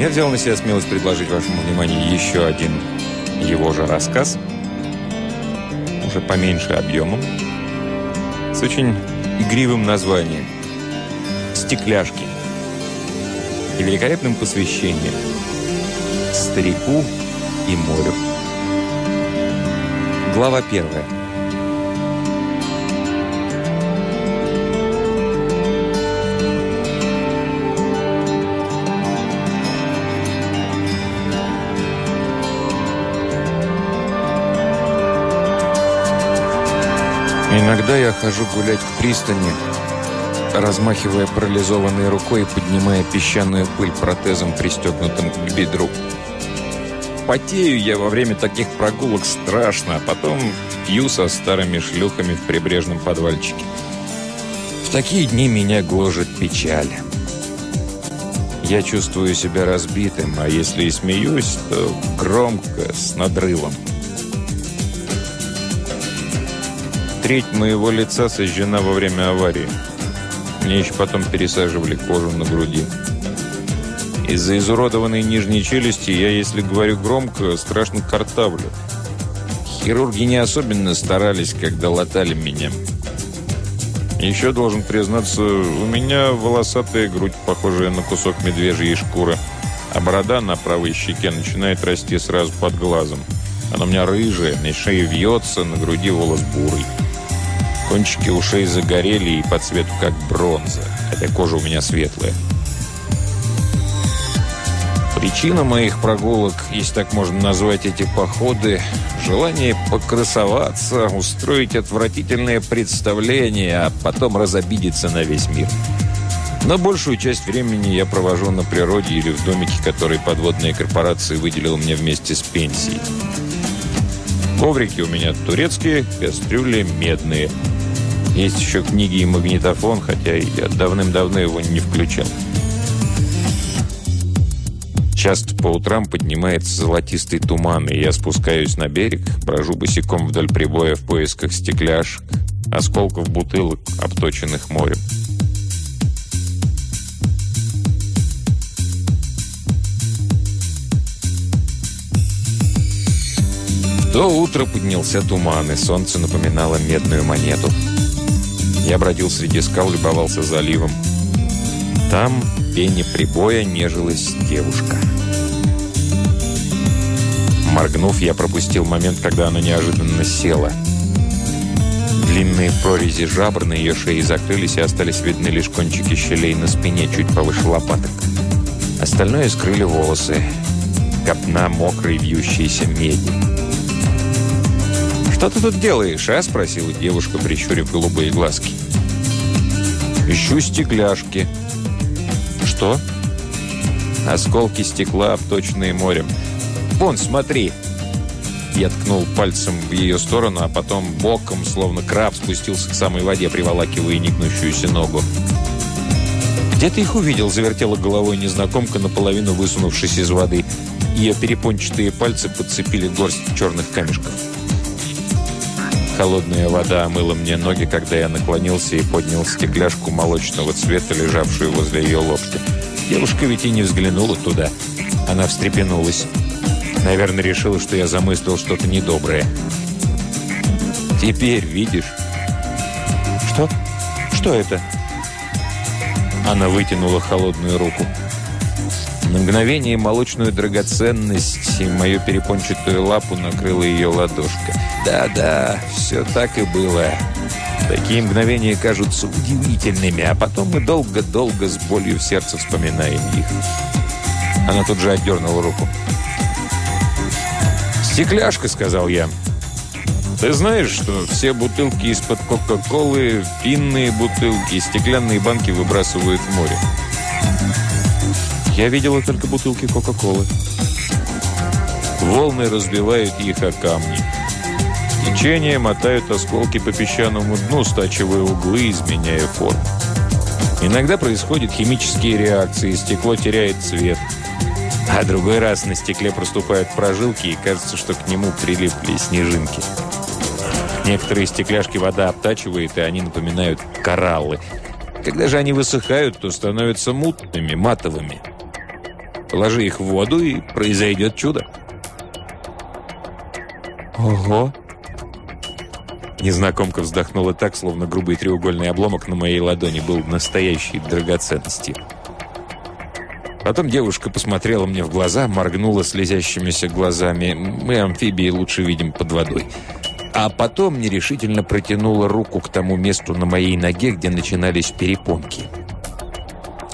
Я взял на себя смелость предложить вашему вниманию еще один его же рассказ, уже поменьше объемом, с очень игривым названием «Стекляшки» и великолепным посвящением «Старику и морю». Глава первая. Иногда я хожу гулять к пристани, размахивая парализованной рукой и поднимая песчаную пыль протезом, пристегнутым к бедру. Потею я во время таких прогулок страшно, а потом пью со старыми шлюхами в прибрежном подвальчике. В такие дни меня гложет печаль. Я чувствую себя разбитым, а если и смеюсь, то громко, с надрывом. Моего лица сожжена во время аварии. Мне еще потом пересаживали кожу на груди. Из-за изуродованной нижней челюсти я, если говорю громко, страшно картавлю. Хирурги не особенно старались, когда латали меня. Еще должен признаться, у меня волосатая грудь, похожая на кусок медвежьей шкуры, а борода на правой щеке начинает расти сразу под глазом. Она у меня рыжая, на шее вьется, на груди волос бурый. Кончики ушей загорели и по цвету как бронза, хотя кожа у меня светлая. Причина моих прогулок, если так можно назвать эти походы, желание покрасоваться, устроить отвратительное представление, а потом разобидеться на весь мир. Но большую часть времени я провожу на природе или в домике, который подводная корпорация выделила мне вместе с пенсией. Коврики у меня турецкие, кастрюли медные – есть еще книги и магнитофон, хотя я давным-давно его не включал. Часто по утрам поднимается золотистый туман, и я спускаюсь на берег, брожу босиком вдоль прибоя в поисках стекляшек, осколков бутылок, обточенных морем. До утра поднялся туман, и солнце напоминало медную монету. Я бродил среди скал, любовался заливом. Там, пене прибоя, нежилась девушка. Моргнув, я пропустил момент, когда она неожиданно села. Длинные прорези жабр на ее шее закрылись, и остались видны лишь кончики щелей на спине, чуть повыше лопаток. Остальное скрыли волосы. Копна мокрой вьющейся меди. «Что ты тут делаешь, а?» – спросила девушка, прищурив голубые глазки. «Ищу стекляшки». «Что?» «Осколки стекла, обточенные морем». «Вон, смотри!» Я ткнул пальцем в ее сторону, а потом боком, словно краб, спустился к самой воде, приволакивая негнущуюся ногу. «Где ты их увидел?» – завертела головой незнакомка, наполовину высунувшись из воды. Ее перепончатые пальцы подцепили горсть черных камешков. Холодная вода омыла мне ноги, когда я наклонился и поднял стекляшку молочного цвета, лежавшую возле ее локтя. Девушка ведь и не взглянула туда. Она встрепенулась. Наверное, решила, что я замыслил что-то недоброе. «Теперь видишь?» «Что? Что это?» Она вытянула холодную руку. На мгновение молочную драгоценность и мою перепончатую лапу накрыла ее ладошка. Да-да, все так и было. Такие мгновения кажутся удивительными, а потом мы долго-долго с болью в сердце вспоминаем их. Она тут же отдернула руку. «Стекляшка», — сказал я. «Ты знаешь, что все бутылки из-под Кока-Колы, пинные бутылки стеклянные банки выбрасывают в море?» Я видела только бутылки Кока-Колы. Волны разбивают их о камни. Течение мотают осколки по песчаному дну, стачивая углы, изменяя форму. Иногда происходят химические реакции, стекло теряет цвет. А другой раз на стекле проступают прожилки, и кажется, что к нему прилипли снежинки. Некоторые стекляшки вода обтачивает, и они напоминают кораллы. Когда же они высыхают, то становятся мутными, матовыми. Положи их в воду, и произойдет чудо. Ого! Незнакомка вздохнула так, словно грубый треугольный обломок на моей ладони был настоящей драгоценностью. Потом девушка посмотрела мне в глаза, моргнула слезящимися глазами. Мы, амфибии, лучше видим под водой. А потом нерешительно протянула руку к тому месту на моей ноге, где начинались перепонки.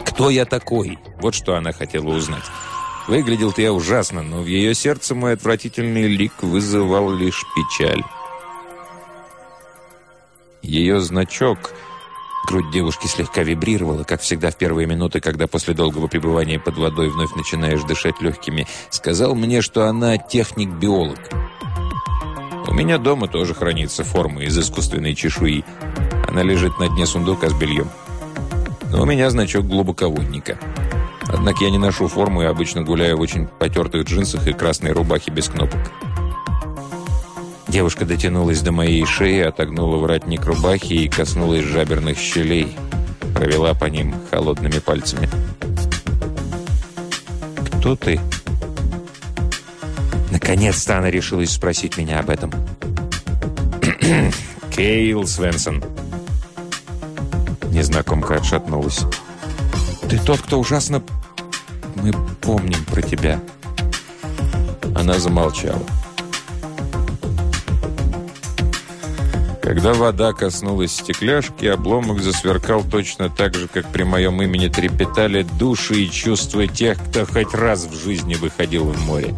«Кто я такой?» Вот что она хотела узнать. Выглядел-то я ужасно, но в ее сердце мой отвратительный лик вызывал лишь печаль. Ее значок... Грудь девушки слегка вибрировала, как всегда в первые минуты, когда после долгого пребывания под водой вновь начинаешь дышать легкими. Сказал мне, что она техник-биолог. У меня дома тоже хранится форма из искусственной чешуи. Она лежит на дне сундука с бельем. Но у меня значок глубоководника. Однако я не ношу форму и обычно гуляю в очень потертых джинсах и красной рубахе без кнопок. Девушка дотянулась до моей шеи, отогнула воротник рубахи и коснулась жаберных щелей. Провела по ним холодными пальцами. «Кто ты?» Наконец-то она решилась спросить меня об этом. «Кейл Свенсон». Незнакомка отшатнулась. «Ты тот, кто ужасно... Мы помним про тебя». Она замолчала. Когда вода коснулась стекляшки, обломок засверкал точно так же, как при моем имени трепетали души и чувства тех, кто хоть раз в жизни выходил в море.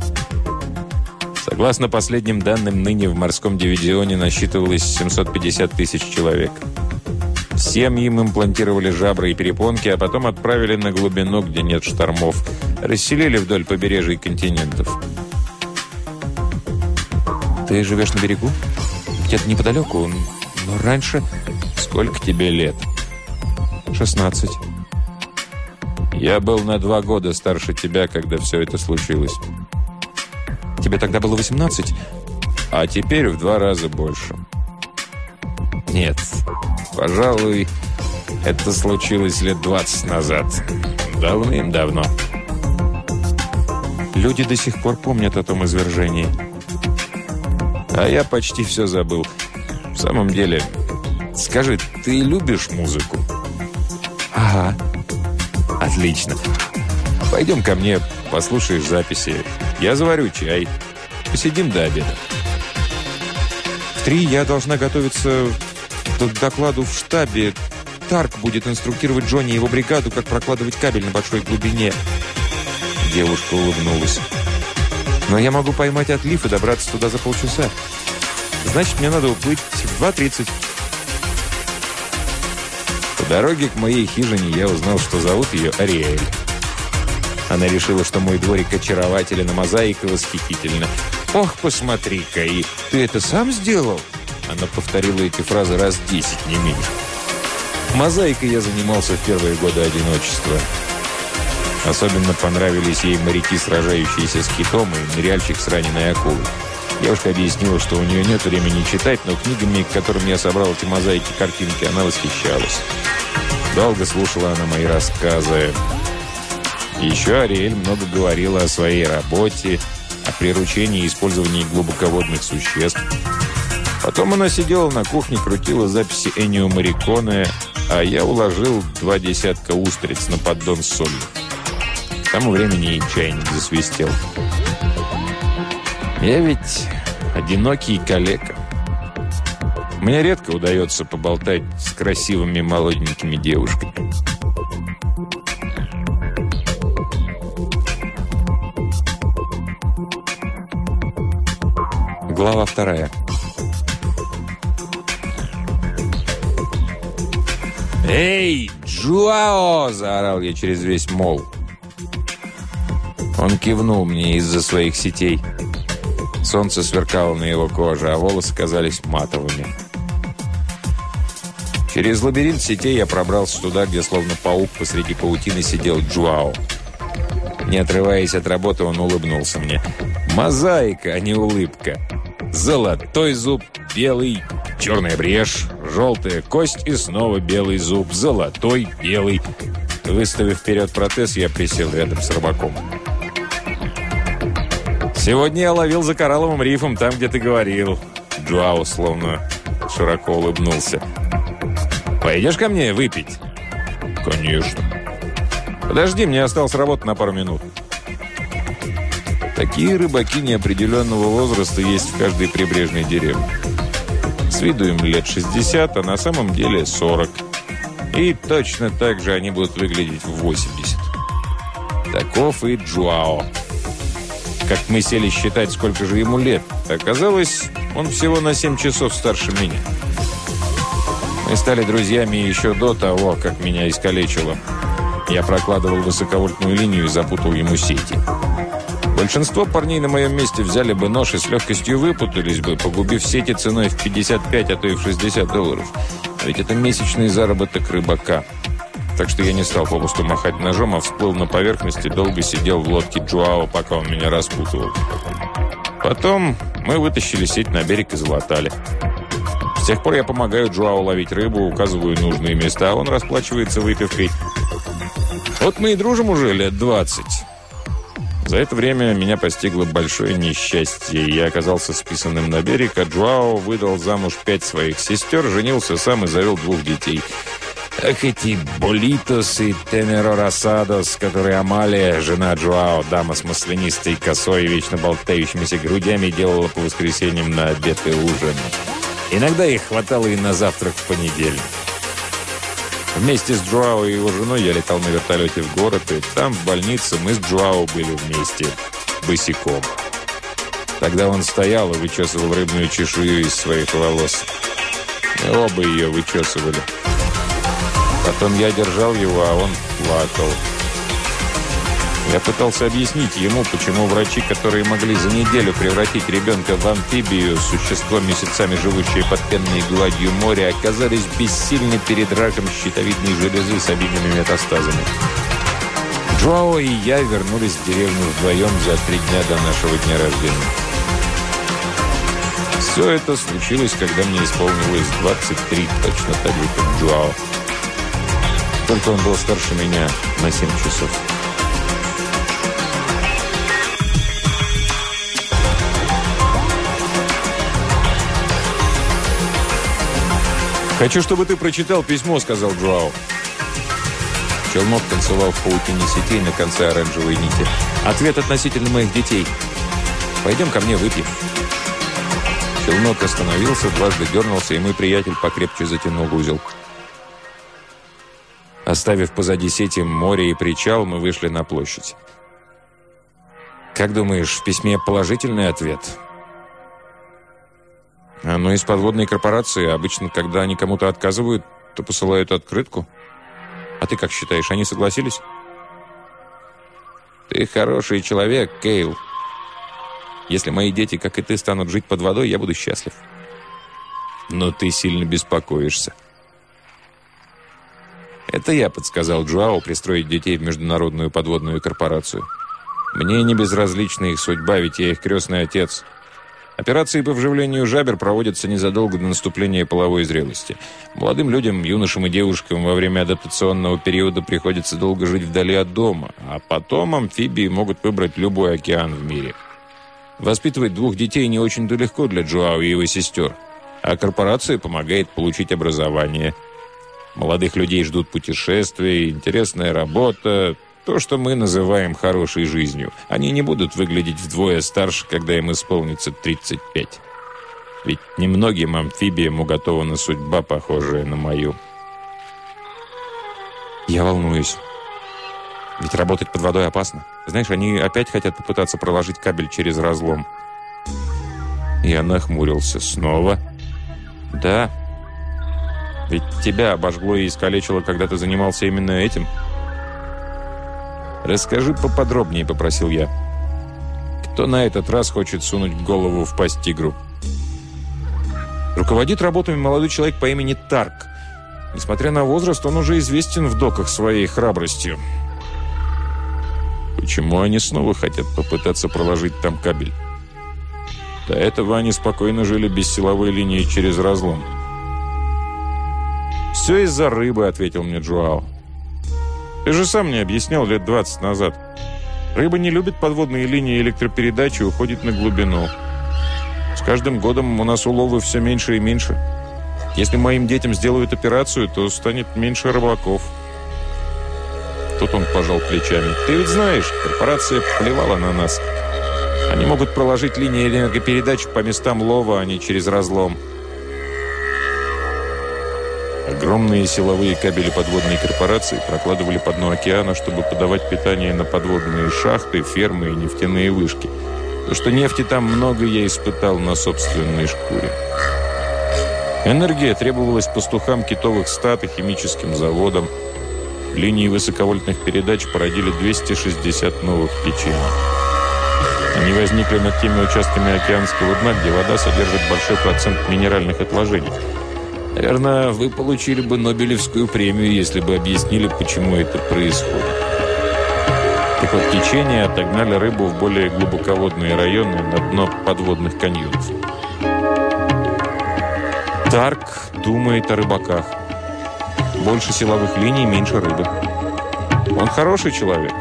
Согласно последним данным, ныне в морском дивизионе насчитывалось 750 тысяч человек. Всем им имплантировали жабры и перепонки, а потом отправили на глубину, где нет штормов. Расселили вдоль побережий континентов. «Ты живешь на берегу?» Где-то неподалеку, но раньше... Сколько тебе лет? 16. Я был на два года старше тебя, когда все это случилось. Тебе тогда было 18? А теперь в два раза больше. Нет, пожалуй, это случилось лет 20 назад. Давным-давно. Люди до сих пор помнят о том извержении. А я почти все забыл. В самом деле, скажи, ты любишь музыку? Ага. Отлично. Пойдем ко мне, послушаешь записи. Я заварю чай. Посидим до обеда. В три я должна готовиться к докладу в штабе. Тарк будет инструктировать Джонни и его бригаду, как прокладывать кабель на большой глубине. Девушка улыбнулась. Но я могу поймать отлив и добраться туда за полчаса. Значит, мне надо уплыть в 2.30. По дороге к моей хижине я узнал, что зовут ее Ариэль. Она решила, что мой дворик очарователен, а мозаика восхитительна. «Ох, посмотри-ка, и ты это сам сделал?» Она повторила эти фразы раз десять, не меньше. Мозаикой я занимался в первые годы одиночества. Особенно понравились ей моряки, сражающиеся с китом, и ныряльщик с раненой акулой. Девушка объяснила, что у нее нет времени читать, но книгами, к которым я собрал эти мозаики картинки, она восхищалась. Долго слушала она мои рассказы. Еще Ариэль много говорила о своей работе, о приручении и использовании глубоководных существ. Потом она сидела на кухне, крутила записи Энио Мариконе, а я уложил два десятка устриц на поддон с солью. Тому времени и чайник засвистел. Я ведь одинокий калека. Мне редко удается поболтать с красивыми молоденькими девушками. Глава вторая. «Эй, Джуао!» – заорал я через весь мол. Он кивнул мне из-за своих сетей. Солнце сверкало на его коже, а волосы казались матовыми. Через лабиринт сетей я пробрался туда, где словно паук посреди паутины сидел Джуао. Не отрываясь от работы, он улыбнулся мне. Мозаика, а не улыбка. Золотой зуб, белый, черная брешь, желтая кость и снова белый зуб, золотой, белый. Выставив вперед протез, я присел рядом с рыбаком. «Сегодня я ловил за коралловым рифом там, где ты говорил». Джоао словно широко улыбнулся. «Пойдешь ко мне выпить?» «Конечно». «Подожди, мне осталось работа на пару минут». Такие рыбаки неопределенного возраста есть в каждой прибрежной деревне. С виду им лет 60, а на самом деле 40. И точно так же они будут выглядеть в 80. Таков и Джуао. Как мы сели считать, сколько же ему лет, оказалось, он всего на 7 часов старше меня. Мы стали друзьями еще до того, как меня искалечило. Я прокладывал высоковольтную линию и запутал ему сети. Большинство парней на моем месте взяли бы нож и с легкостью выпутались бы, погубив сети ценой в 55, а то и в 60 долларов. Ведь это месячный заработок рыбака. Так что я не стал попусту махать ножом, а всплыл на поверхности, долго сидел в лодке Джуао, пока он меня распутывал. Потом мы вытащили сеть на берег и залатали. С тех пор я помогаю Джуао ловить рыбу, указываю нужные места, а он расплачивается выпивкой. Вот мы и дружим уже лет 20. За это время меня постигло большое несчастье. Я оказался списанным на берег, а Джуао выдал замуж пять своих сестер, женился сам и завел двух детей. Ах, эти Болитос и Тенеро Росадос, которые Амалия, жена Джуао, дама с маслянистой косой и вечно болтающимися грудями, делала по воскресеньям на обед и ужин. Иногда их хватало и на завтрак в понедельник. Вместе с Джоао и его женой я летал на вертолете в город, и там, в больнице, мы с Джоао были вместе, босиком. Тогда он стоял и вычесывал рыбную чешую из своих волос. Мы оба ее вычесывали. Потом я держал его, а он плакал. Я пытался объяснить ему, почему врачи, которые могли за неделю превратить ребенка в амфибию, существо, месяцами живущее под пенной гладью моря, оказались бессильны перед раком щитовидной железы с обильными метастазами. Джоао и я вернулись в деревню вдвоем за три дня до нашего дня рождения. Все это случилось, когда мне исполнилось 23, точно так же, как Джоао. Только он был старше меня на 7 часов. «Хочу, чтобы ты прочитал письмо», — сказал Джоао. Челнок танцевал в паутине сетей на конце оранжевой нити. «Ответ относительно моих детей. Пойдем ко мне выпьем». Челнок остановился, дважды дернулся, и мой приятель покрепче затянул узел. Оставив позади сети море и причал, мы вышли на площадь. «Как думаешь, в письме положительный ответ?» Оно из подводной корпорации. Обычно, когда они кому-то отказывают, то посылают открытку. А ты как считаешь, они согласились? Ты хороший человек, Кейл. Если мои дети, как и ты, станут жить под водой, я буду счастлив. Но ты сильно беспокоишься. Это я подсказал Джоао пристроить детей в международную подводную корпорацию. Мне не безразлична их судьба, ведь я их крестный отец – Операции по вживлению жабер проводятся незадолго до наступления половой зрелости. Молодым людям, юношам и девушкам во время адаптационного периода приходится долго жить вдали от дома, а потом амфибии могут выбрать любой океан в мире. Воспитывать двух детей не очень-то легко для Джоао и его сестер, а корпорация помогает получить образование. Молодых людей ждут путешествия, интересная работа, то, что мы называем хорошей жизнью. Они не будут выглядеть вдвое старше, когда им исполнится 35. Ведь немногим амфибиям уготована судьба, похожая на мою. Я волнуюсь. Ведь работать под водой опасно. Знаешь, они опять хотят попытаться проложить кабель через разлом. Я нахмурился. Снова? Да. Ведь тебя обожгло и искалечило, когда ты занимался именно этим. «Расскажи поподробнее», — попросил я. «Кто на этот раз хочет сунуть голову в пасть тигру?» Руководит работами молодой человек по имени Тарк. Несмотря на возраст, он уже известен в доках своей храбростью. Почему они снова хотят попытаться проложить там кабель? До этого они спокойно жили без силовой линии через разлом. «Все из-за рыбы», — ответил мне Джоао. Ты же сам мне объяснял лет 20 назад. Рыба не любит подводные линии электропередачи и уходит на глубину. С каждым годом у нас уловы все меньше и меньше. Если моим детям сделают операцию, то станет меньше рыбаков. Тут он пожал плечами. «Ты ведь знаешь, корпорация плевала на нас. Они могут проложить линии энергопередач по местам лова, а не через разлом». Огромные силовые кабели подводной корпорации прокладывали по дну океана, чтобы подавать питание на подводные шахты, фермы и нефтяные вышки. То, что нефти там много, я испытал на собственной шкуре. Энергия требовалась пастухам китовых стад и химическим заводам. Линии высоковольтных передач породили 260 новых течений. Они возникли над теми участками океанского дна, где вода содержит большой процент минеральных отложений. Наверное, вы получили бы Нобелевскую премию, если бы объяснили, почему это происходит. Так вот, течения отогнали рыбу в более глубоководные районы на дно подводных каньонов. Тарк думает о рыбаках. Больше силовых линий, меньше рыбы. Он хороший человек.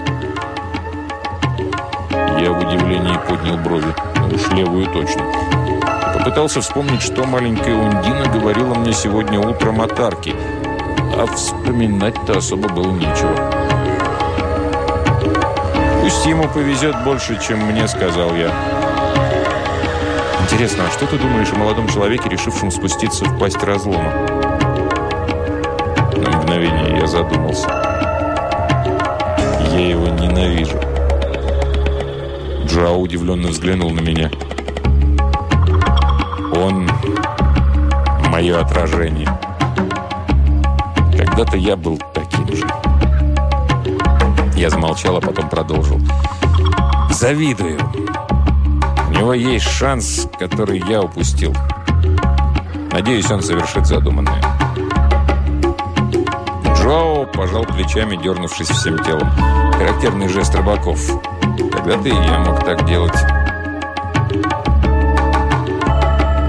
Я в удивлении поднял брови. Уж левую точно. Попытался вспомнить, что маленькая Ундина говорила мне сегодня утром о Тарке. А вспоминать-то особо было нечего. «Пусть ему повезет больше, чем мне», — сказал я. «Интересно, а что ты думаешь о молодом человеке, решившем спуститься в пасть разлома?» На мгновение я задумался. «Я его ненавижу». Джао удивленно взглянул на меня. «Он мое отражение. Когда-то я был таким же». Я замолчал, а потом продолжил. «Завидую. У него есть шанс, который я упустил. Надеюсь, он совершит задуманное». Джоу пожал плечами, дернувшись всем телом. Характерный жест рыбаков. Когда-то я мог так делать.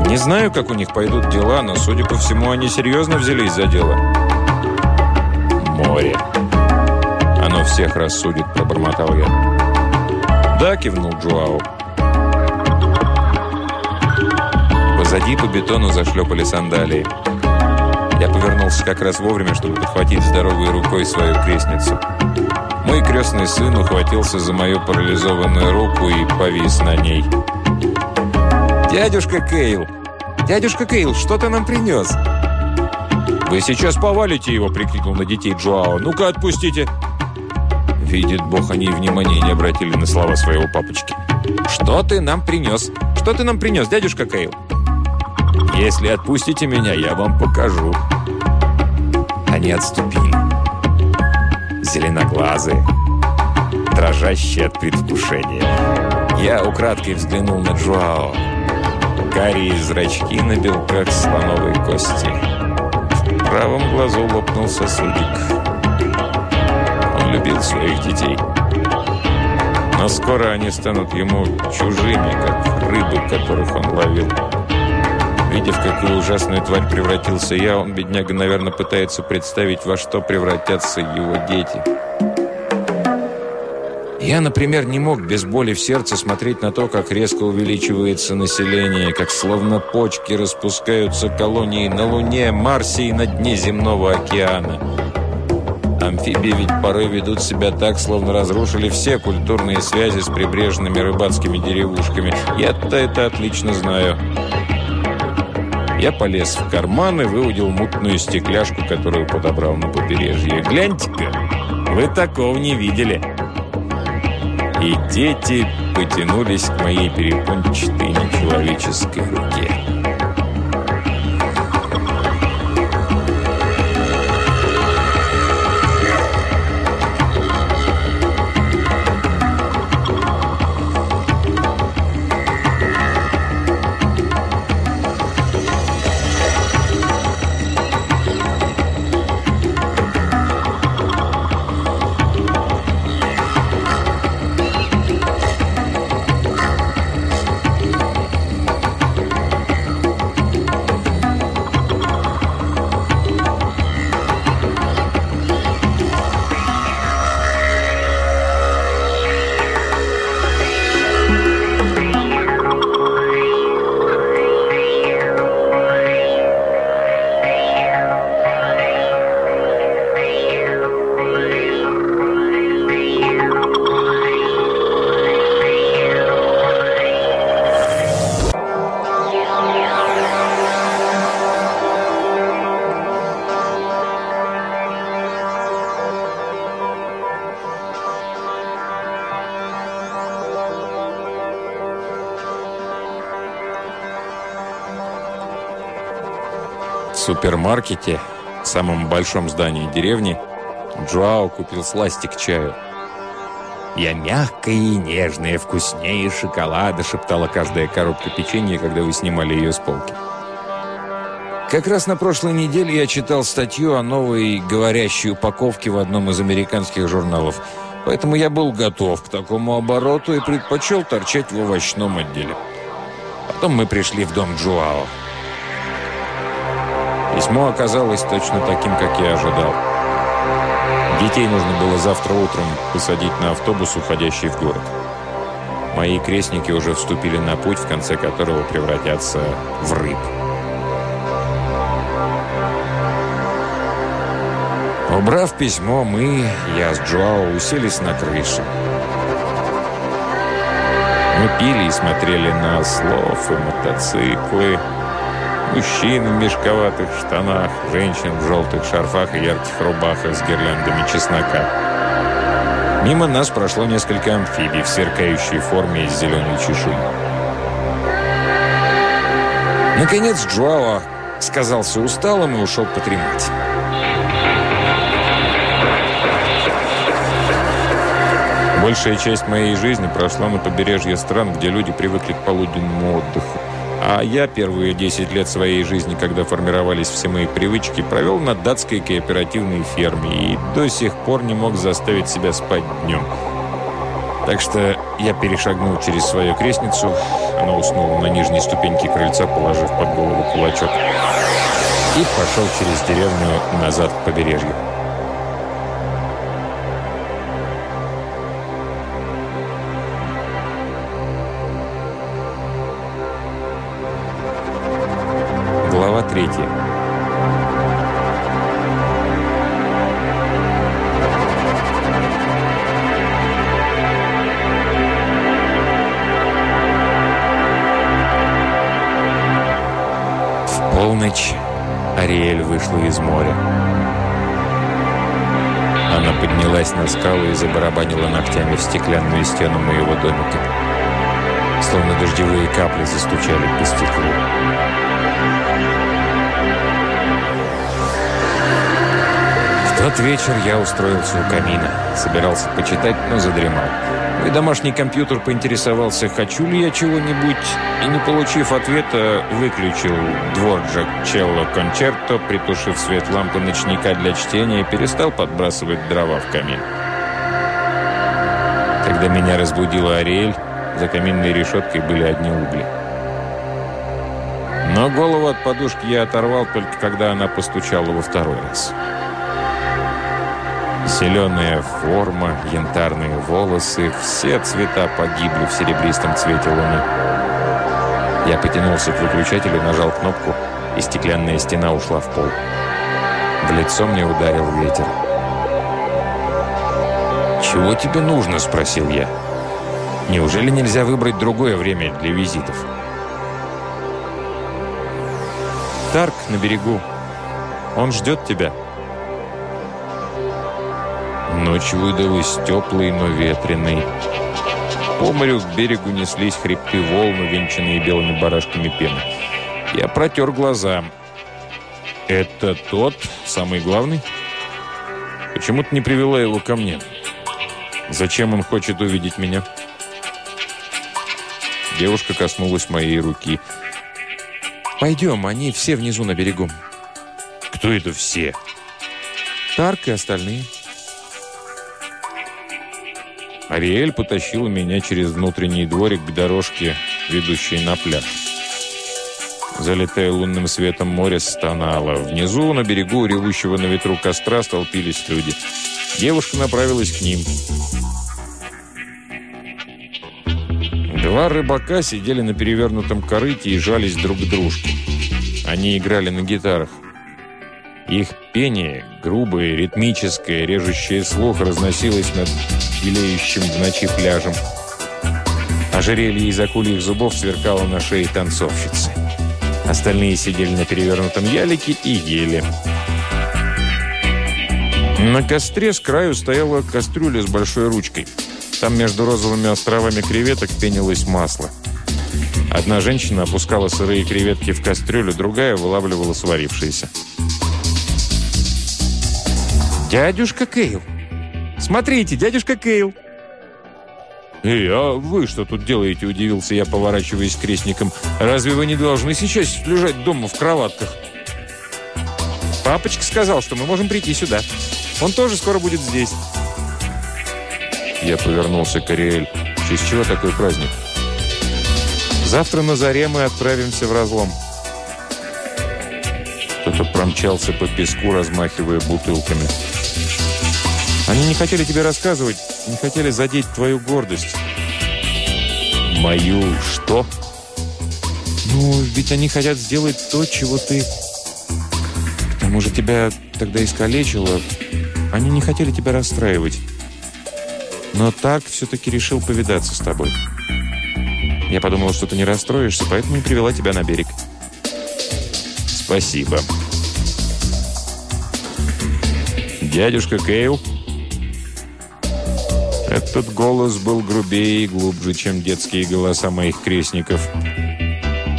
Не знаю, как у них пойдут дела, но, судя по всему, они серьезно взялись за дело. Море. Оно всех рассудит, пробормотал я. Да, кивнул Джоау. Позади по бетону зашлепали сандалии. Я повернулся как раз вовремя, чтобы подхватить здоровой рукой свою крестницу. Мой крестный сын ухватился за мою парализованную руку и повис на ней. «Дядюшка Кейл! Дядюшка Кейл, что ты нам принес?» «Вы сейчас повалите его!» – прикрикнул на детей Джоао. «Ну-ка, отпустите!» Видит Бог, они внимания не обратили на слова своего папочки. «Что ты нам принес? Что ты нам принес, дядюшка Кейл?» «Если отпустите меня, я вам покажу». Они отступили. Зеленоглазые, дрожащие от предвкушения. Я украдкой взглянул на Джоао. Карие зрачки на белках слоновой кости. В правом глазу лопнул сосудик. Он любил своих детей. Но скоро они станут ему чужими, как рыбы, которых он ловил. Видя, в какую ужасную тварь превратился я, он, бедняга, наверное, пытается представить, во что превратятся его дети. Я, например, не мог без боли в сердце смотреть на то, как резко увеличивается население, как словно почки распускаются колонии на Луне, Марсе и на дне земного океана. Амфибии ведь порой ведут себя так, словно разрушили все культурные связи с прибрежными рыбацкими деревушками. Я-то это отлично знаю. Я полез в карман и выудил мутную стекляшку, которую подобрал на побережье. «Гляньте-ка, вы такого не видели!» И дети потянулись к моей перепончатой нечеловеческой руке. Супермаркете, самом большом здании деревни, Джоао купил сластик чаю. «Я мягкая и нежная, вкуснее шоколада», шептала каждая коробка печенья, когда вы снимали ее с полки. Как раз на прошлой неделе я читал статью о новой говорящей упаковке в одном из американских журналов. Поэтому я был готов к такому обороту и предпочел торчать в овощном отделе. Потом мы пришли в дом Джуао. Письмо оказалось точно таким, как я ожидал. Детей нужно было завтра утром посадить на автобус, уходящий в город. Мои крестники уже вступили на путь, в конце которого превратятся в рыб. Убрав письмо, мы, я с Джоао, уселись на крыше. Мы пили и смотрели на ослов и мотоциклы, мужчин в мешковатых штанах, женщин в желтых шарфах и ярких рубахах с гирляндами чеснока. Мимо нас прошло несколько амфибий в сверкающей форме из зеленой чешуи. Наконец Джоао сказался усталым и ушел подремать. Большая часть моей жизни прошла на побережье стран, где люди привыкли к полуденному отдыху. А я первые 10 лет своей жизни, когда формировались все мои привычки, провел на датской кооперативной ферме и до сих пор не мог заставить себя спать днем. Так что я перешагнул через свою крестницу, она уснула на нижней ступеньке крыльца, положив под голову кулачок, и пошел через деревню назад к побережью. Полночь Ариэль вышла из моря. Она поднялась на скалу и забарабанила ногтями в стеклянную стену моего домика. Словно дождевые капли застучали по стеклу. тот вечер я устроился у камина. Собирался почитать, но задремал. Мой домашний компьютер поинтересовался, хочу ли я чего-нибудь, и, не получив ответа, выключил дворджак Челло Кончерто, притушив свет лампы ночника для чтения, и перестал подбрасывать дрова в камин. Когда меня разбудила Ариэль, за каминной решеткой были одни угли. Но голову от подушки я оторвал только когда она постучала во второй раз. Зеленая форма, янтарные волосы, все цвета погибли в серебристом цвете луны. Я потянулся к выключателю, нажал кнопку, и стеклянная стена ушла в пол. В лицо мне ударил ветер. «Чего тебе нужно?» – спросил я. «Неужели нельзя выбрать другое время для визитов?» «Тарк на берегу. Он ждет тебя». Ночь выдалась теплой, но ветреной. По морю к берегу неслись хребты волны, венчанные белыми барашками пены. Я протер глаза. «Это тот, самый главный?» «Почему ты не привела его ко мне? Зачем он хочет увидеть меня?» Девушка коснулась моей руки. «Пойдем, они все внизу на берегу». «Кто это все?» «Тарк и остальные». Ариэль потащила меня через внутренний дворик к дорожке, ведущей на пляж. Залитая лунным светом море стонало. Внизу, на берегу ревущего на ветру костра, столпились люди. Девушка направилась к ним. Два рыбака сидели на перевернутом корыте и жались друг к дружке. Они играли на гитарах. Их пение, грубое, ритмическое, режущее слух, разносилось над белеющим в ночи пляжем. Ожерелье из акульих зубов сверкало на шее танцовщицы. Остальные сидели на перевернутом ялике и ели. На костре с краю стояла кастрюля с большой ручкой. Там между розовыми островами креветок пенилось масло. Одна женщина опускала сырые креветки в кастрюлю, другая вылавливала сварившиеся. «Дядюшка Кейл! Смотрите, дядюшка Кейл!» «Эй, а вы что тут делаете?» – удивился я, поворачиваясь к крестникам. «Разве вы не должны сейчас лежать дома в кроватках?» «Папочка сказал, что мы можем прийти сюда. Он тоже скоро будет здесь». Я повернулся к Ариэль. «В честь чего такой праздник?» «Завтра на заре мы отправимся в разлом». Кто-то промчался по песку, размахивая бутылками. «Они не хотели тебе рассказывать, не хотели задеть твою гордость». «Мою что?» «Ну, ведь они хотят сделать то, чего ты...» «К тому же тебя тогда искалечило. Они не хотели тебя расстраивать. Но так все-таки решил повидаться с тобой. Я подумала, что ты не расстроишься, поэтому и привела тебя на берег». «Спасибо». «Дядюшка Кейл?» Этот голос был грубее и глубже, чем детские голоса моих крестников.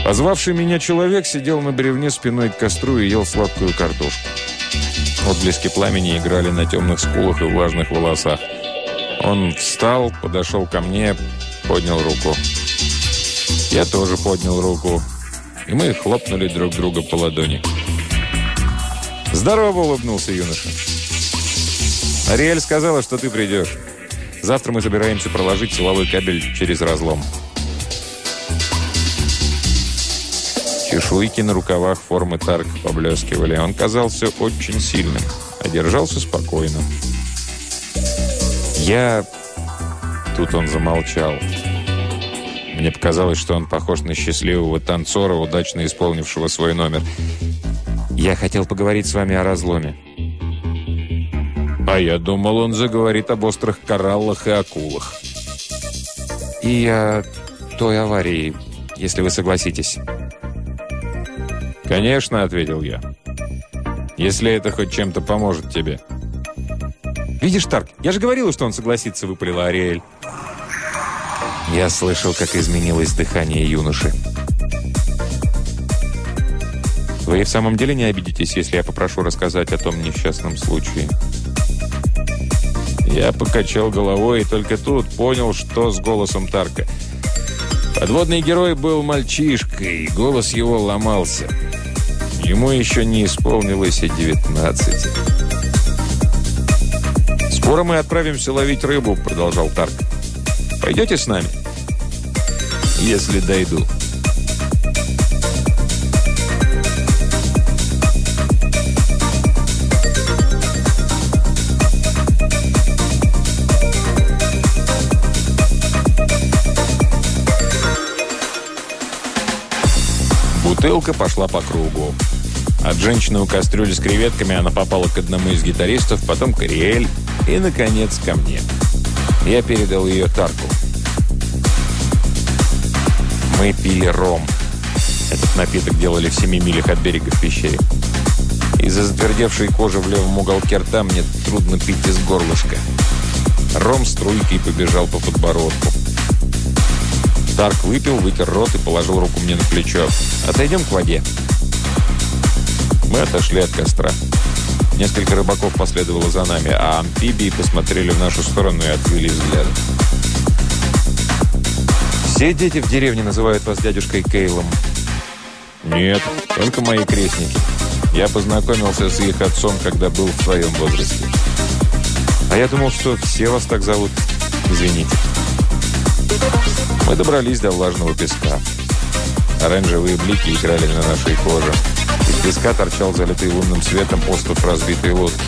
Позвавший меня человек сидел на бревне спиной к костру и ел сладкую картошку. Отблески пламени играли на темных скулах и влажных волосах. Он встал, подошел ко мне, поднял руку. Я тоже поднял руку, и мы хлопнули друг друга по ладони. «Здорово!» — улыбнулся юноша. «Ариэль сказала, что ты придешь». Завтра мы собираемся проложить силовой кабель через разлом. Чешуйки на рукавах формы Тарк поблескивали. Он казался очень сильным, а держался спокойно. Я... Тут он замолчал. Мне показалось, что он похож на счастливого танцора, удачно исполнившего свой номер. Я хотел поговорить с вами о разломе. А я думал, он заговорит об острых кораллах и акулах. И о той аварии, если вы согласитесь. «Конечно», — ответил я. «Если это хоть чем-то поможет тебе». «Видишь, Тарк, я же говорила, что он согласится», — выпалила Ариэль. Я слышал, как изменилось дыхание юноши. «Вы в самом деле не обидитесь, если я попрошу рассказать о том несчастном случае?» Я покачал головой и только тут понял, что с голосом Тарка. Подводный герой был мальчишкой, и голос его ломался. Ему еще не исполнилось и 19. «Скоро мы отправимся ловить рыбу», — продолжал Тарк. «Пойдете с нами?» «Если дойду». Бутылка пошла по кругу. От женщины у кастрюли с креветками она попала к одному из гитаристов, потом к Ариэль и, наконец, ко мне. Я передал ее Тарку. Мы пили ром. Этот напиток делали в семи милях от берега в пещере. Из-за затвердевшей кожи в левом уголке рта мне трудно пить из горлышка. Ром струйкой побежал по подбородку. Тарк выпил, вытер рот и положил руку мне на плечо. «Отойдем к воде». Мы отошли от костра. Несколько рыбаков последовало за нами, а амфибии посмотрели в нашу сторону и отвели взгляд. «Все дети в деревне называют вас дядюшкой Кейлом?» «Нет, только мои крестники. Я познакомился с их отцом, когда был в твоем возрасте». «А я думал, что все вас так зовут. Извините». Мы добрались до влажного песка. Оранжевые блики играли на нашей коже. Из песка торчал залитый лунным светом остров разбитой лодки.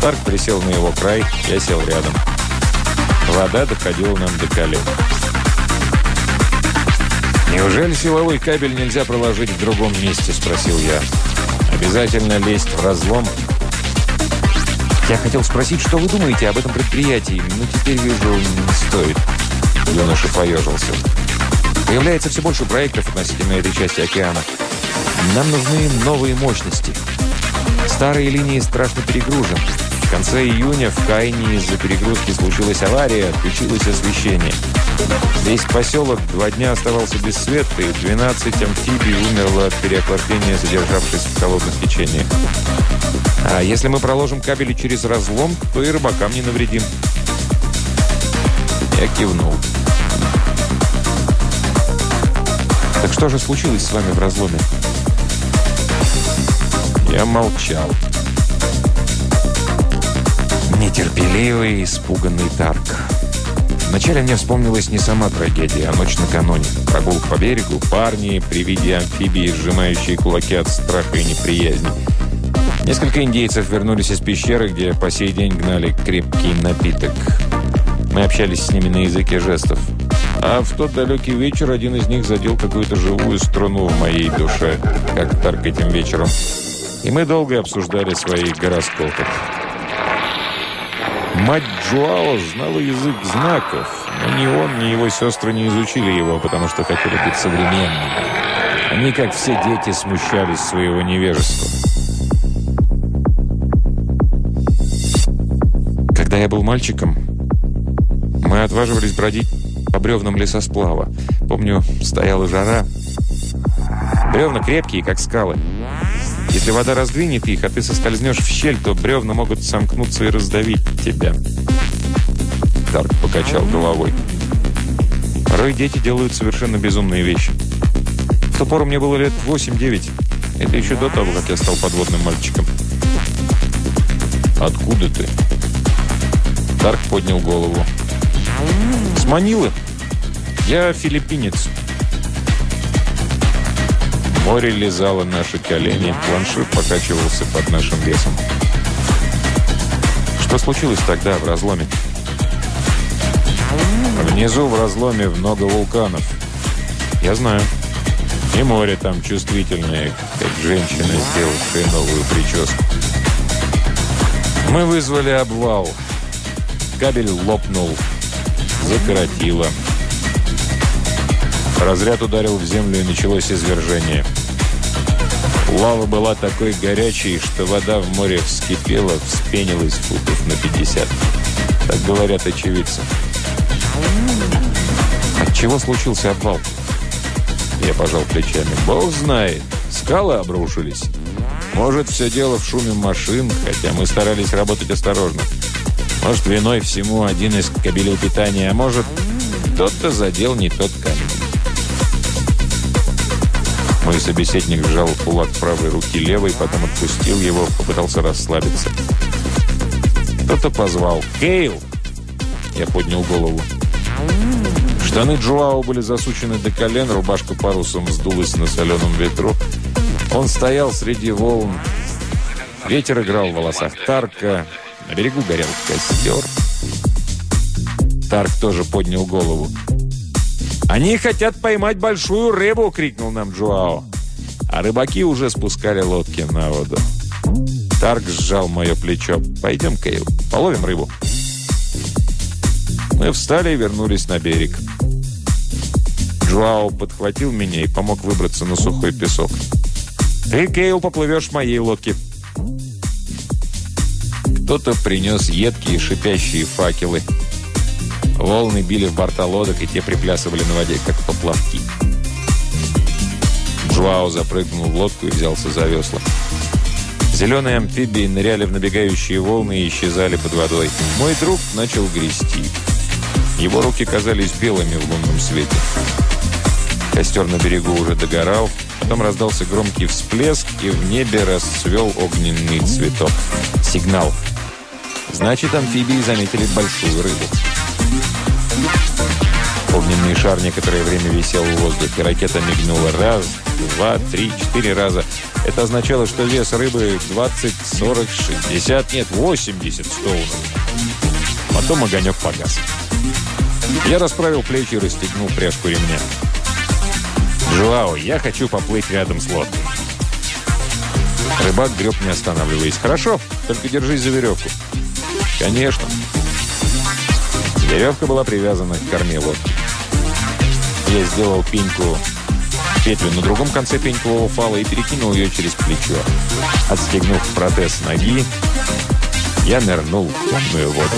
Тарк присел на его край, я сел рядом. Вода доходила нам до колен. «Неужели силовой кабель нельзя проложить в другом месте?» – спросил я. «Обязательно лезть в разлом?» «Я хотел спросить, что вы думаете об этом предприятии, но теперь вижу, не стоит». Юноша поежился. Появляется все больше проектов относительно этой части океана. Нам нужны новые мощности. Старые линии страшно перегружены. конце июня в Кайне из-за перегрузки случилась авария, отключилось освещение. Весь поселок два дня оставался без света, и 12 амфибий умерло от переохлаждения, задержавшись в холодных течениях. А если мы проложим кабели через разлом, то и рыбакам не навредим. Я кивнул. Так что же случилось с вами в разломе? Я молчал. Нетерпеливый, испуганный Тарк. Вначале мне вспомнилась не сама трагедия, а ночь накануне. Прогулка по берегу, парни при виде амфибии, сжимающие кулаки от страха и неприязни. Несколько индейцев вернулись из пещеры, где по сей день гнали крепкий напиток. Мы общались с ними на языке жестов. А в тот далекий вечер один из них задел какую-то живую струну в моей душе, как Тарк этим вечером. И мы долго обсуждали свои гороскопы. Мать Джуао знала язык знаков, но ни он, ни его сестры не изучили его, потому что хотели быть современными. Они, как все дети, смущались своего невежества. Когда я был мальчиком, мы отваживались бродить по бревнам лесосплава. Помню, стояла жара. Бревна крепкие, как скалы. Если вода раздвинет их, а ты соскользнешь в щель, то бревна могут сомкнуться и раздавить тебя. Дарк покачал головой. Порой дети делают совершенно безумные вещи. В ту пору мне было лет 8-9. Это еще до того, как я стал подводным мальчиком. «Откуда ты?» Дарк поднял голову. «С Манилы. Я филиппинец». Море лизало наши колени, планшет покачивался под нашим весом. Что случилось тогда в разломе? Внизу в разломе много вулканов. Я знаю. И море там чувствительное, как женщина, сделавшая новую прическу. Мы вызвали обвал. Кабель лопнул. Закоротило. Разряд ударил в землю и началось извержение. Лава была такой горячей, что вода в море вскипела, вспенилась футов на 50. Так говорят очевидцы. От чего случился обвал? Я пожал плечами. Бог знает. Скалы обрушились. Может, все дело в шуме машин, хотя мы старались работать осторожно. Может, виной всему один из кабелей питания, а может, кто-то задел не тот камень. Мой собеседник сжал кулак правой руки левой, потом отпустил его, попытался расслабиться. Кто-то позвал «Кейл!» Я поднял голову. Штаны Джоао были засучены до колен, рубашка парусом сдулась на соленом ветру. Он стоял среди волн. Ветер играл в волосах Тарка. На берегу горел костер. Тарк тоже поднял голову. «Они хотят поймать большую рыбу!» — крикнул нам Джоао. А рыбаки уже спускали лодки на воду. Тарк сжал мое плечо. «Пойдем, Кейл, половим рыбу». Мы встали и вернулись на берег. Джоао подхватил меня и помог выбраться на сухой песок. «Ты, Кейл, поплывешь в моей лодке». Кто-то принес едкие шипящие факелы. Волны били в борта лодок, и те приплясывали на воде, как поплавки. Жуао запрыгнул в лодку и взялся за весла. Зеленые амфибии ныряли в набегающие волны и исчезали под водой. Мой друг начал грести. Его руки казались белыми в лунном свете. Костер на берегу уже догорал. Потом раздался громкий всплеск, и в небе расцвел огненный цветок. Сигнал. Значит, амфибии заметили большую рыбу. Огненный шар некоторое время висел в воздухе. Ракета мигнула раз, два, три, четыре раза. Это означало, что вес рыбы 20, 40, 60, нет, 80 стоунов. Потом огонек погас. Я расправил плечи и расстегнул пряжку ремня. «Жуао, я хочу поплыть рядом с лодкой». Рыбак греб, не останавливаясь. «Хорошо, только держись за веревку». «Конечно». Веревка была привязана к корме лодки. Я сделал пеньку, петлю на другом конце пенькового фала и перекинул ее через плечо. Отстегнув протез ноги, Я нырнул в темную воду.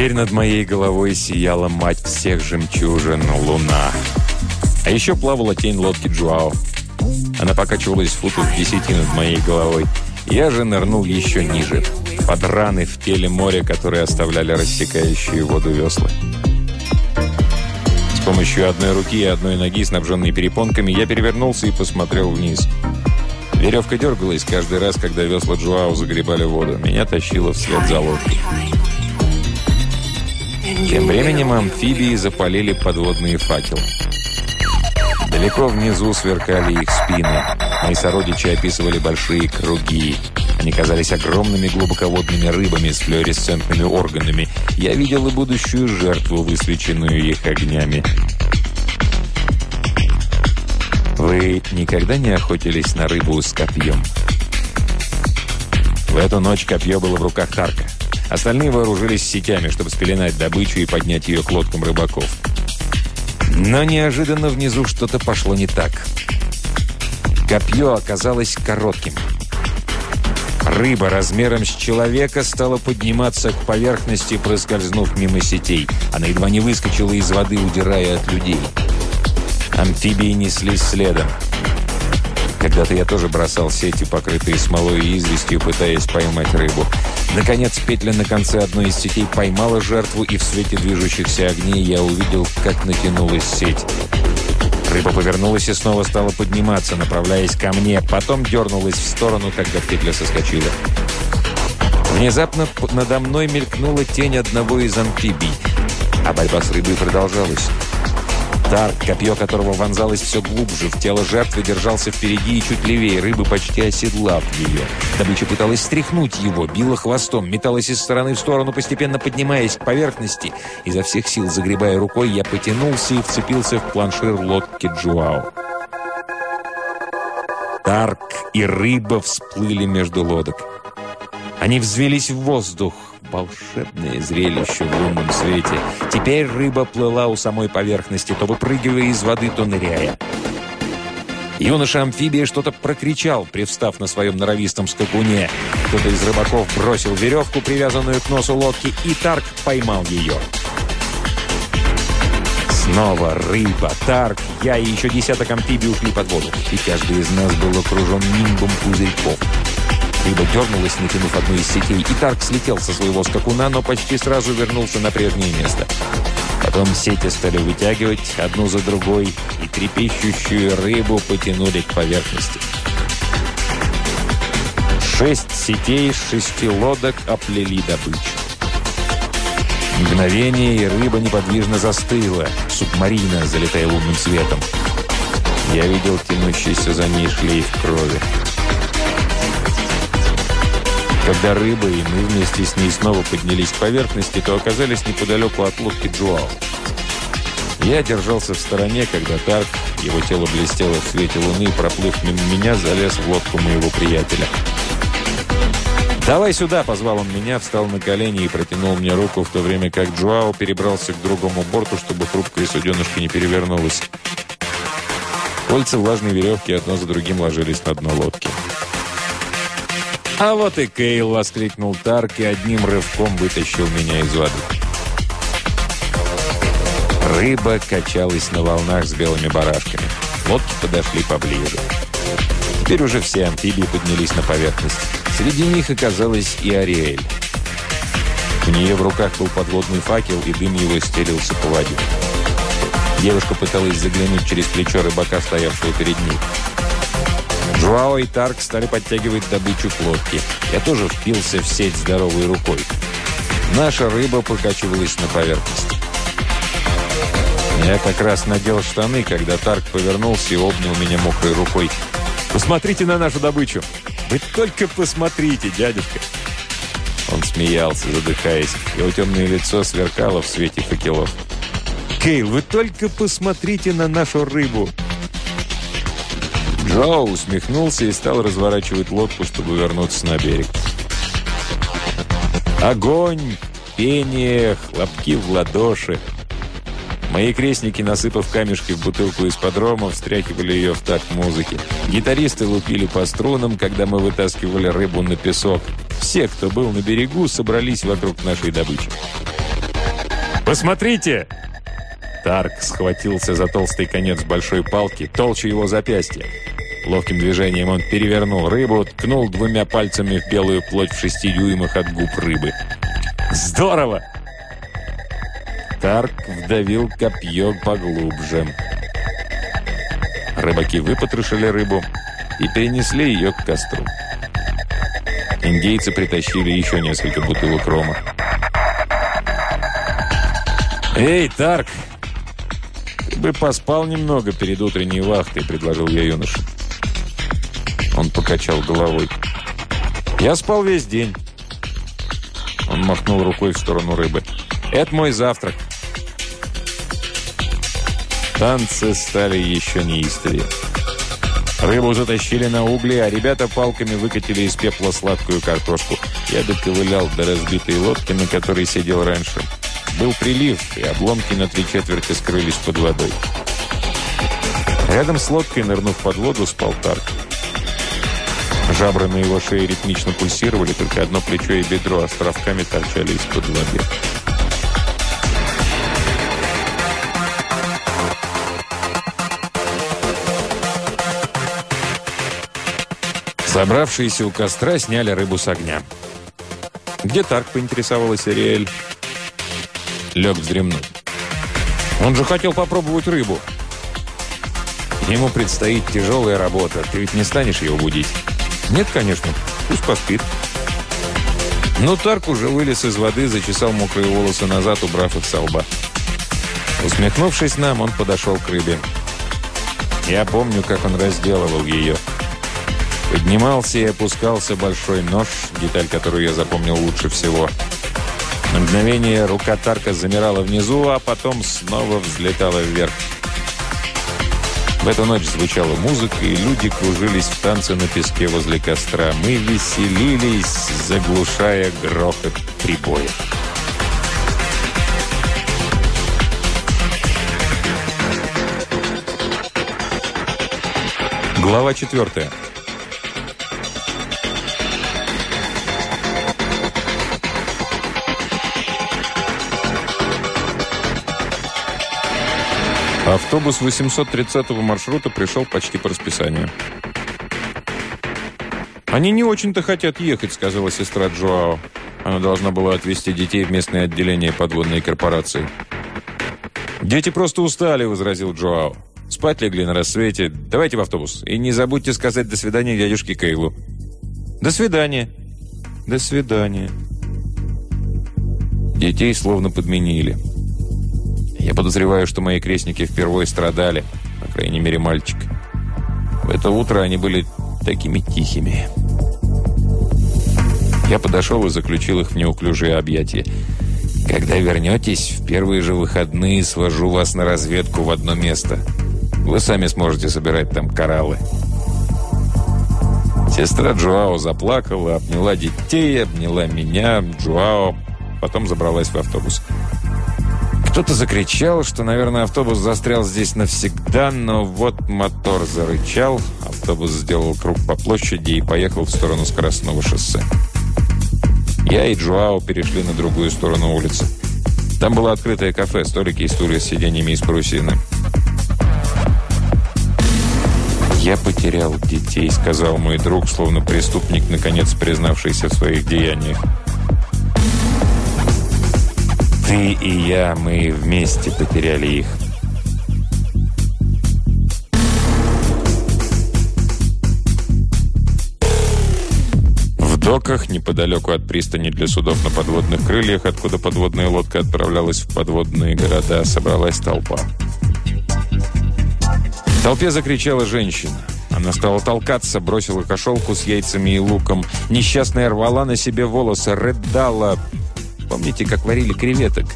Теперь над моей головой сияла мать всех жемчужин – луна. А еще плавала тень лодки Джуао. Она покачивалась футов десяти над моей головой. Я же нырнул еще ниже, под раны в теле моря, которые оставляли рассекающие воду весла. С помощью одной руки и одной ноги, снабженной перепонками, я перевернулся и посмотрел вниз. Веревка дергалась каждый раз, когда весла Джуау загребали воду. Меня тащило вслед за лодкой. Тем временем амфибии запалили подводные факелы. Далеко внизу сверкали их спины. Мои сородичи описывали большие круги. Они казались огромными глубоководными рыбами с флуоресцентными органами. Я видел и будущую жертву, высвеченную их огнями. Вы никогда не охотились на рыбу с копьем? В эту ночь копье было в руках Тарка. Остальные вооружились сетями, чтобы спеленать добычу и поднять ее к лодкам рыбаков. Но неожиданно внизу что-то пошло не так. Копье оказалось коротким. Рыба размером с человека стала подниматься к поверхности, проскользнув мимо сетей. Она едва не выскочила из воды, удирая от людей. Амфибии неслись следом. Когда-то я тоже бросал сети, покрытые смолой и известью, пытаясь поймать рыбу. Наконец, петля на конце одной из сетей поймала жертву, и в свете движущихся огней я увидел, как натянулась сеть. Рыба повернулась и снова стала подниматься, направляясь ко мне. Потом дернулась в сторону, когда петля соскочила. Внезапно надо мной мелькнула тень одного из амфибий, а борьба с рыбой продолжалась. Тарк, копье которого вонзалось все глубже в тело жертвы, держался впереди и чуть левее, рыбы почти оседлав ее. Добыча пыталась стряхнуть его, била хвостом, металась из стороны в сторону, постепенно поднимаясь к поверхности. Изо всех сил загребая рукой, я потянулся и вцепился в планшир лодки Джуао. Тарк и рыба всплыли между лодок. Они взвелись в воздух, Волшебное зрелище в лунном свете. Теперь рыба плыла у самой поверхности, то выпрыгивая из воды, то ныряя. Юноша-амфибия что-то прокричал, привстав на своем норовистом скакуне. Кто-то из рыбаков бросил веревку, привязанную к носу лодки, и Тарк поймал ее. Снова рыба, Тарк, я и еще десяток амфибий ушли под воду, и каждый из нас был окружен нимбом пузырьков. Рыба дернулась, натянув одну из сетей, и Тарк слетел со своего скакуна, но почти сразу вернулся на прежнее место. Потом сети стали вытягивать одну за другой, и трепещущую рыбу потянули к поверхности. Шесть сетей шести лодок оплели добычу. Мгновение, и рыба неподвижно застыла, субмарина, залетая лунным светом. Я видел тянущийся за ней шлейф крови. Когда рыба и мы вместе с ней снова поднялись к поверхности, то оказались неподалеку от лодки Джуау. Я держался в стороне, когда Тарк, его тело блестело в свете луны, проплыв мимо меня, залез в лодку моего приятеля. «Давай сюда!» – позвал он меня, встал на колени и протянул мне руку, в то время как Джуао перебрался к другому борту, чтобы хрупкая суденышка не перевернулась. Кольца влажной веревки одно за другим ложились на дно лодки. «А вот и Кейл!» — воскликнул Тарк и одним рывком вытащил меня из воды. Рыба качалась на волнах с белыми барашками. Лодки подошли поближе. Теперь уже все амфибии поднялись на поверхность. Среди них оказалась и Ариэль. У нее в руках был подводный факел, и дым его стелился по воде. Девушка пыталась заглянуть через плечо рыбака, стоявшего перед ней. Жуао и Тарк стали подтягивать добычу к лодке. Я тоже впился в сеть здоровой рукой. Наша рыба покачивалась на поверхность. Я как раз надел штаны, когда Тарк повернулся и обнял меня мокрой рукой. «Посмотрите на нашу добычу! Вы только посмотрите, дядюшка!» Он смеялся, задыхаясь. Его темное лицо сверкало в свете факелов. «Кейл, вы только посмотрите на нашу рыбу!» Джоу усмехнулся и стал разворачивать лодку, чтобы вернуться на берег. Огонь, пение, хлопки в ладоши. Мои крестники, насыпав камешки в бутылку из подрома, встряхивали ее в такт музыки. Гитаристы лупили по струнам, когда мы вытаскивали рыбу на песок. Все, кто был на берегу, собрались вокруг нашей добычи. «Посмотрите!» Тарк схватился за толстый конец большой палки, толще его запястья. Ловким движением он перевернул рыбу, ткнул двумя пальцами в белую плоть в шести дюймах от губ рыбы. «Здорово!» Тарк вдавил копье поглубже. Рыбаки выпотрошили рыбу и перенесли ее к костру. Индейцы притащили еще несколько бутылок рома. «Эй, Тарк, бы поспал немного перед утренней вахтой», — предложил я юноше. Он покачал головой. «Я спал весь день». Он махнул рукой в сторону рыбы. «Это мой завтрак». Танцы стали еще неистовее. Рыбу затащили на угли, а ребята палками выкатили из пепла сладкую картошку. Я доковылял до разбитой лодки, на которой сидел раньше. Был прилив, и обломки на три четверти скрылись под водой. Рядом с лодкой, нырнув под воду, спал Тарк. Жабры на его шее ритмично пульсировали, только одно плечо и бедро островками торчали из-под воды. Собравшиеся у костра сняли рыбу с огня. «Где Тарк?» – поинтересовалась Ариэль. Лег вздремнуть. «Он же хотел попробовать рыбу». «Ему предстоит тяжелая работа. Ты ведь не станешь его будить?» «Нет, конечно. Пусть поспит». Но Тарк уже вылез из воды, зачесал мокрые волосы назад, убрав их со лба. Усмехнувшись нам, он подошел к рыбе. Я помню, как он разделывал ее. Поднимался и опускался большой нож, деталь, которую я запомнил лучше всего. На мгновение рука Тарка замирала внизу, а потом снова взлетала вверх. В эту ночь звучала музыка, и люди кружились в танце на песке возле костра. Мы веселились, заглушая грохот прибоя. Глава четвертая. Автобус 830-го маршрута пришел почти по расписанию. «Они не очень-то хотят ехать», — сказала сестра Джоао. Она должна была отвезти детей в местное отделение подводной корпорации. «Дети просто устали», — возразил Джоао. «Спать легли на рассвете. Давайте в автобус. И не забудьте сказать «до свидания» дядюшке Кейлу». «До свидания». «До свидания». Детей словно подменили. Я подозреваю, что мои крестники впервые страдали, по крайней мере, мальчик. В это утро они были такими тихими. Я подошел и заключил их в неуклюжие объятия. «Когда вернетесь, в первые же выходные свожу вас на разведку в одно место. Вы сами сможете собирать там кораллы». Сестра Джоао заплакала, обняла детей, обняла меня, Джоао, потом забралась в автобус. Кто-то закричал, что, наверное, автобус застрял здесь навсегда, но вот мотор зарычал, автобус сделал круг по площади и поехал в сторону скоростного шоссе. Я и Джоао перешли на другую сторону улицы. Там было открытое кафе, столики и стулья с сиденьями из парусины. «Я потерял детей», — сказал мой друг, словно преступник, наконец признавшийся в своих деяниях. Ты и я, мы вместе потеряли их. В доках, неподалеку от пристани для судов на подводных крыльях, откуда подводная лодка отправлялась в подводные города, собралась толпа. В толпе закричала женщина. Она стала толкаться, бросила кошелку с яйцами и луком. Несчастная рвала на себе волосы, рыдала, Помните, как варили креветок?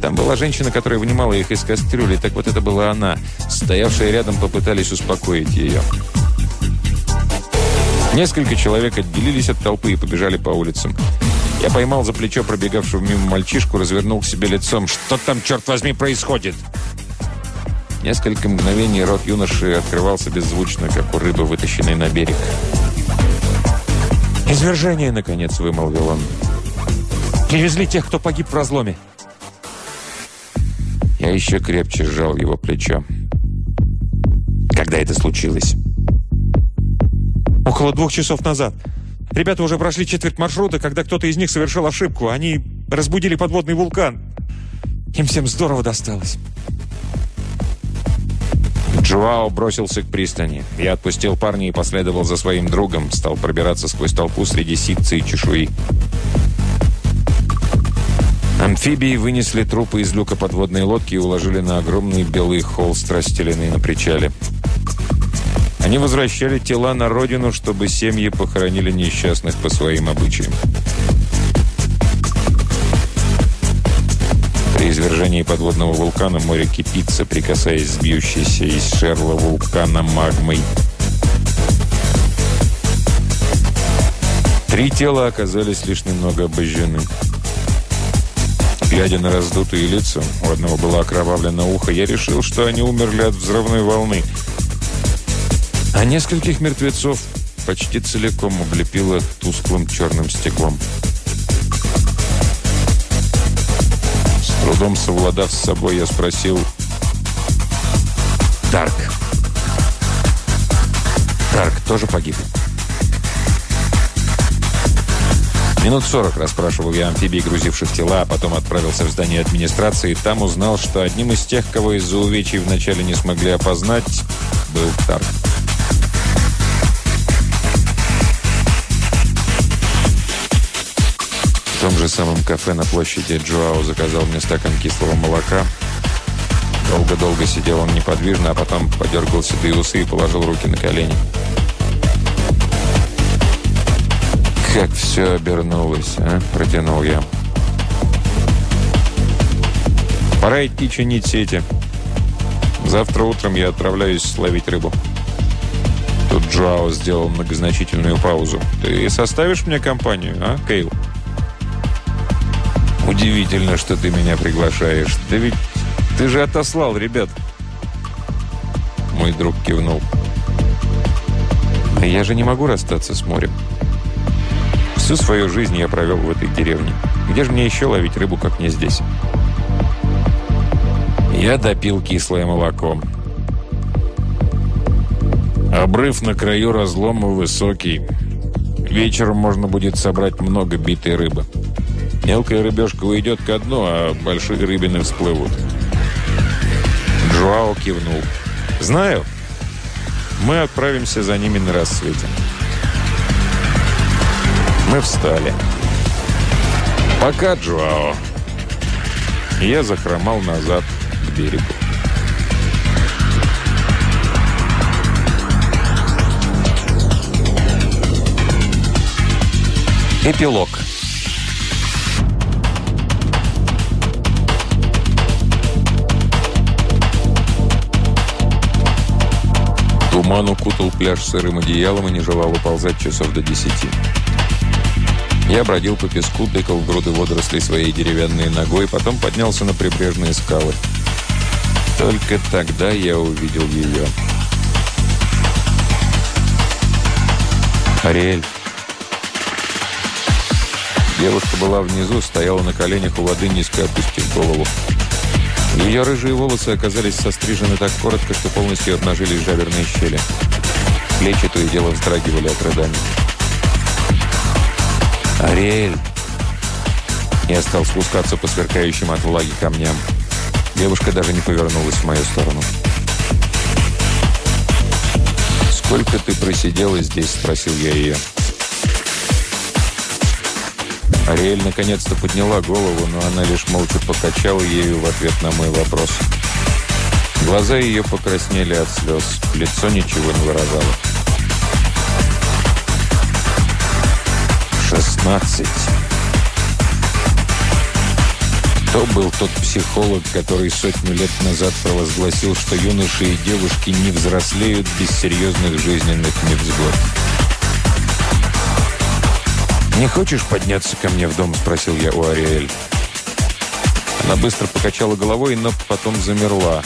Там была женщина, которая вынимала их из кастрюли. Так вот это была она. Стоявшие рядом попытались успокоить ее. Несколько человек отделились от толпы и побежали по улицам. Я поймал за плечо пробегавшего мимо мальчишку, развернул к себе лицом. «Что там, черт возьми, происходит?» Несколько мгновений рот юноши открывался беззвучно, как у рыбы, вытащенной на берег. «Извержение, наконец!» – вымолвил он. «Привезли тех, кто погиб в разломе!» Я еще крепче сжал его плечо. Когда это случилось? Около двух часов назад. Ребята уже прошли четверть маршрута, когда кто-то из них совершил ошибку. Они разбудили подводный вулкан. Им всем здорово досталось. Джоао бросился к пристани. Я отпустил парня и последовал за своим другом. Стал пробираться сквозь толпу среди ситцы и чешуи. Амфибии вынесли трупы из люка подводной лодки и уложили на огромный белый холст, расстеленный на причале. Они возвращали тела на родину, чтобы семьи похоронили несчастных по своим обычаям. При извержении подводного вулкана море кипится, прикасаясь с бьющейся из шерла вулкана магмой. Три тела оказались лишь немного обожжены. Глядя на раздутые лица, у одного было окровавлено ухо, я решил, что они умерли от взрывной волны. А нескольких мертвецов почти целиком облепило тусклым черным стеклом. С трудом совладав с собой, я спросил «Дарк». «Дарк тоже погиб?» Минут сорок расспрашивал я амфибий, грузивших тела, а потом отправился в здание администрации. Там узнал, что одним из тех, кого из-за увечий вначале не смогли опознать, был Тарк. В том же самом кафе на площади Джоао заказал мне стакан кислого молока. Долго-долго сидел он неподвижно, а потом подергал седые усы и положил руки на колени. «Как все обернулось, а?» – протянул я. «Пора идти чинить сети. Завтра утром я отправляюсь ловить рыбу». Тут Джоао сделал многозначительную паузу. «Ты составишь мне компанию, а, Кейл?» «Удивительно, что ты меня приглашаешь. Да ведь ты же отослал ребят». Мой друг кивнул. «Я же не могу расстаться с морем». Всю свою жизнь я провел в этой деревне. Где же мне еще ловить рыбу, как не здесь? Я допил кислое молоко. Обрыв на краю разлома высокий. Вечером можно будет собрать много битой рыбы. Мелкая рыбешка уйдет ко дну, а большие рыбины всплывут. Джоао кивнул. «Знаю. Мы отправимся за ними на рассвете». Мы встали. «Пока, Джоао!» Я захромал назад к берегу. Эпилог. Туман укутал пляж сырым одеялом и не желал уползать часов до десяти. Я бродил по песку, тыкал в груды водорослей своей деревянной ногой, потом поднялся на прибрежные скалы. Только тогда я увидел ее. Ариэль. Девушка была внизу, стояла на коленях у воды, низко опустив голову. Ее рыжие волосы оказались сострижены так коротко, что полностью обнажили жаберные щели. Плечи то и дело вздрагивали от рыданий. «Ариэль!» Я стал спускаться по сверкающим от влаги камням. Девушка даже не повернулась в мою сторону. «Сколько ты просидела здесь?» – спросил я ее. Ариэль наконец-то подняла голову, но она лишь молча покачала ею в ответ на мой вопрос. Глаза ее покраснели от слез, лицо ничего не выражало. 16. Кто был тот психолог, который сотню лет назад провозгласил, что юноши и девушки не взрослеют без серьезных жизненных невзгод? «Не хочешь подняться ко мне в дом?» – спросил я у Ариэль. Она быстро покачала головой, но потом замерла.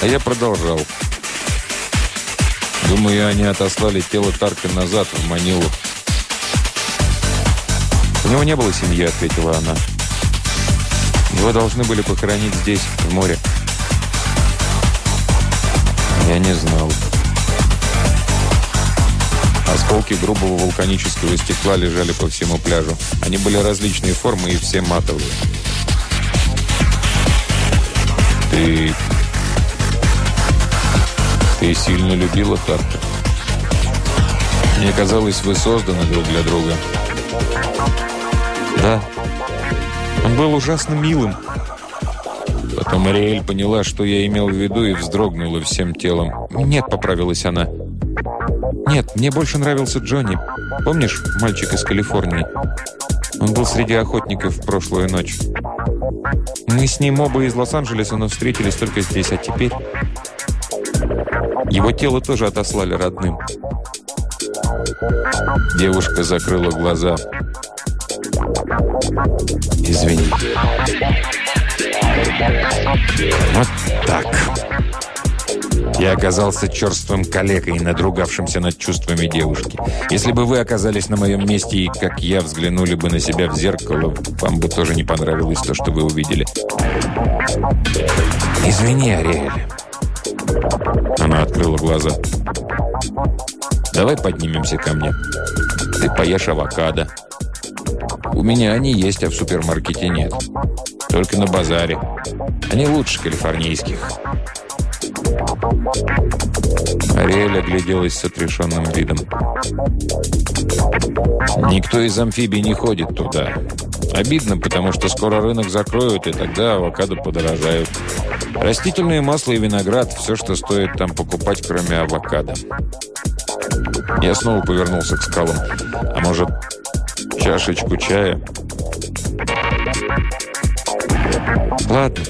А я продолжал. Думаю, они отослали тело Тарка назад, в Манилу. «У него не было семьи», — ответила она. «Его должны были похоронить здесь, в море». Я не знал. Осколки грубого вулканического стекла лежали по всему пляжу. Они были различной формы и все матовые. «Ты... ты сильно любила Тарта. Мне казалось, вы созданы друг для друга». «Да. Он был ужасно милым». Потом Ариэль поняла, что я имел в виду, и вздрогнула всем телом. «Нет», — поправилась она. «Нет, мне больше нравился Джонни. Помнишь, мальчик из Калифорнии? Он был среди охотников в прошлую ночь. Мы с ним оба из Лос-Анджелеса, но встретились только здесь, а теперь... Его тело тоже отослали родным». Девушка закрыла глаза. «Извини». Вот так. Я оказался черствым калекой, надругавшимся над чувствами девушки. Если бы вы оказались на моем месте и, как я, взглянули бы на себя в зеркало, вам бы тоже не понравилось то, что вы увидели. Извини, Ариэль. Она открыла глаза. Давай поднимемся ко мне. Ты поешь авокадо. У меня они есть, а в супермаркете нет. Только на базаре. Они лучше калифорнийских. Ариэль огляделась с отрешенным видом. Никто из амфибий не ходит туда. Обидно, потому что скоро рынок закроют, и тогда авокадо подорожают. Растительное масло и виноград – все, что стоит там покупать, кроме авокадо. Я снова повернулся к скалам. А может, чашечку чая? Ладно.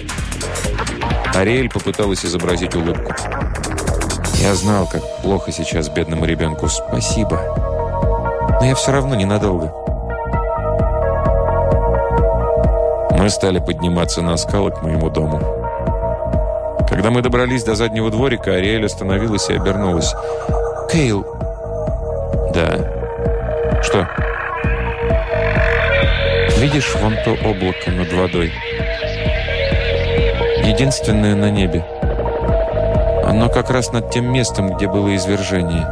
Ариэль попыталась изобразить улыбку. Я знал, как плохо сейчас бедному ребенку. Спасибо. Но я все равно ненадолго. Мы стали подниматься на скалы к моему дому. Когда мы добрались до заднего дворика, Ариэль остановилась и обернулась. «Кейл!» «Да». «Что?» «Видишь вон то облако над водой?» Единственное на небе. Оно как раз над тем местом, где было извержение.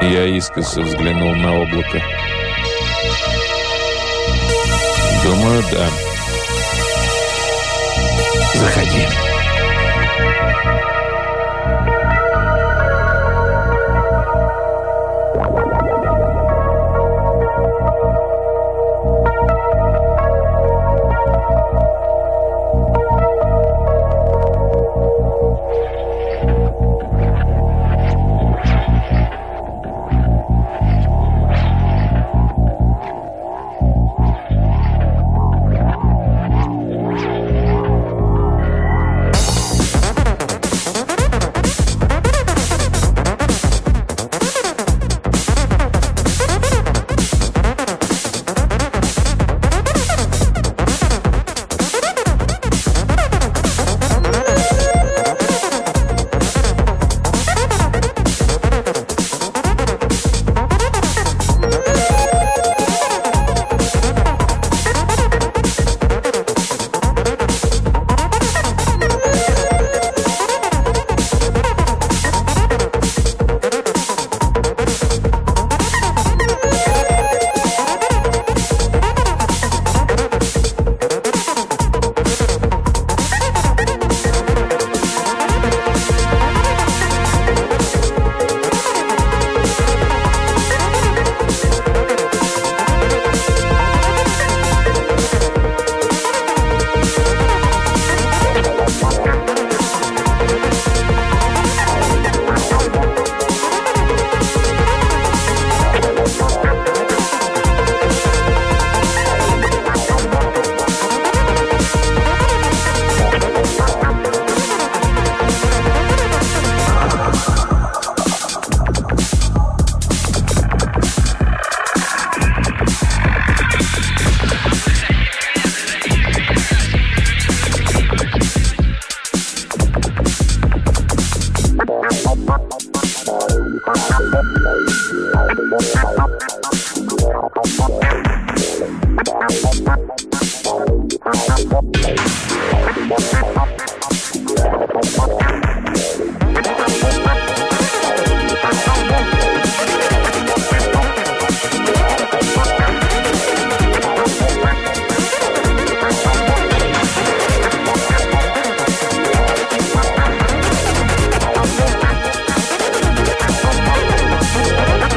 Я искоса взглянул на облако. Думаю, да. Заходи.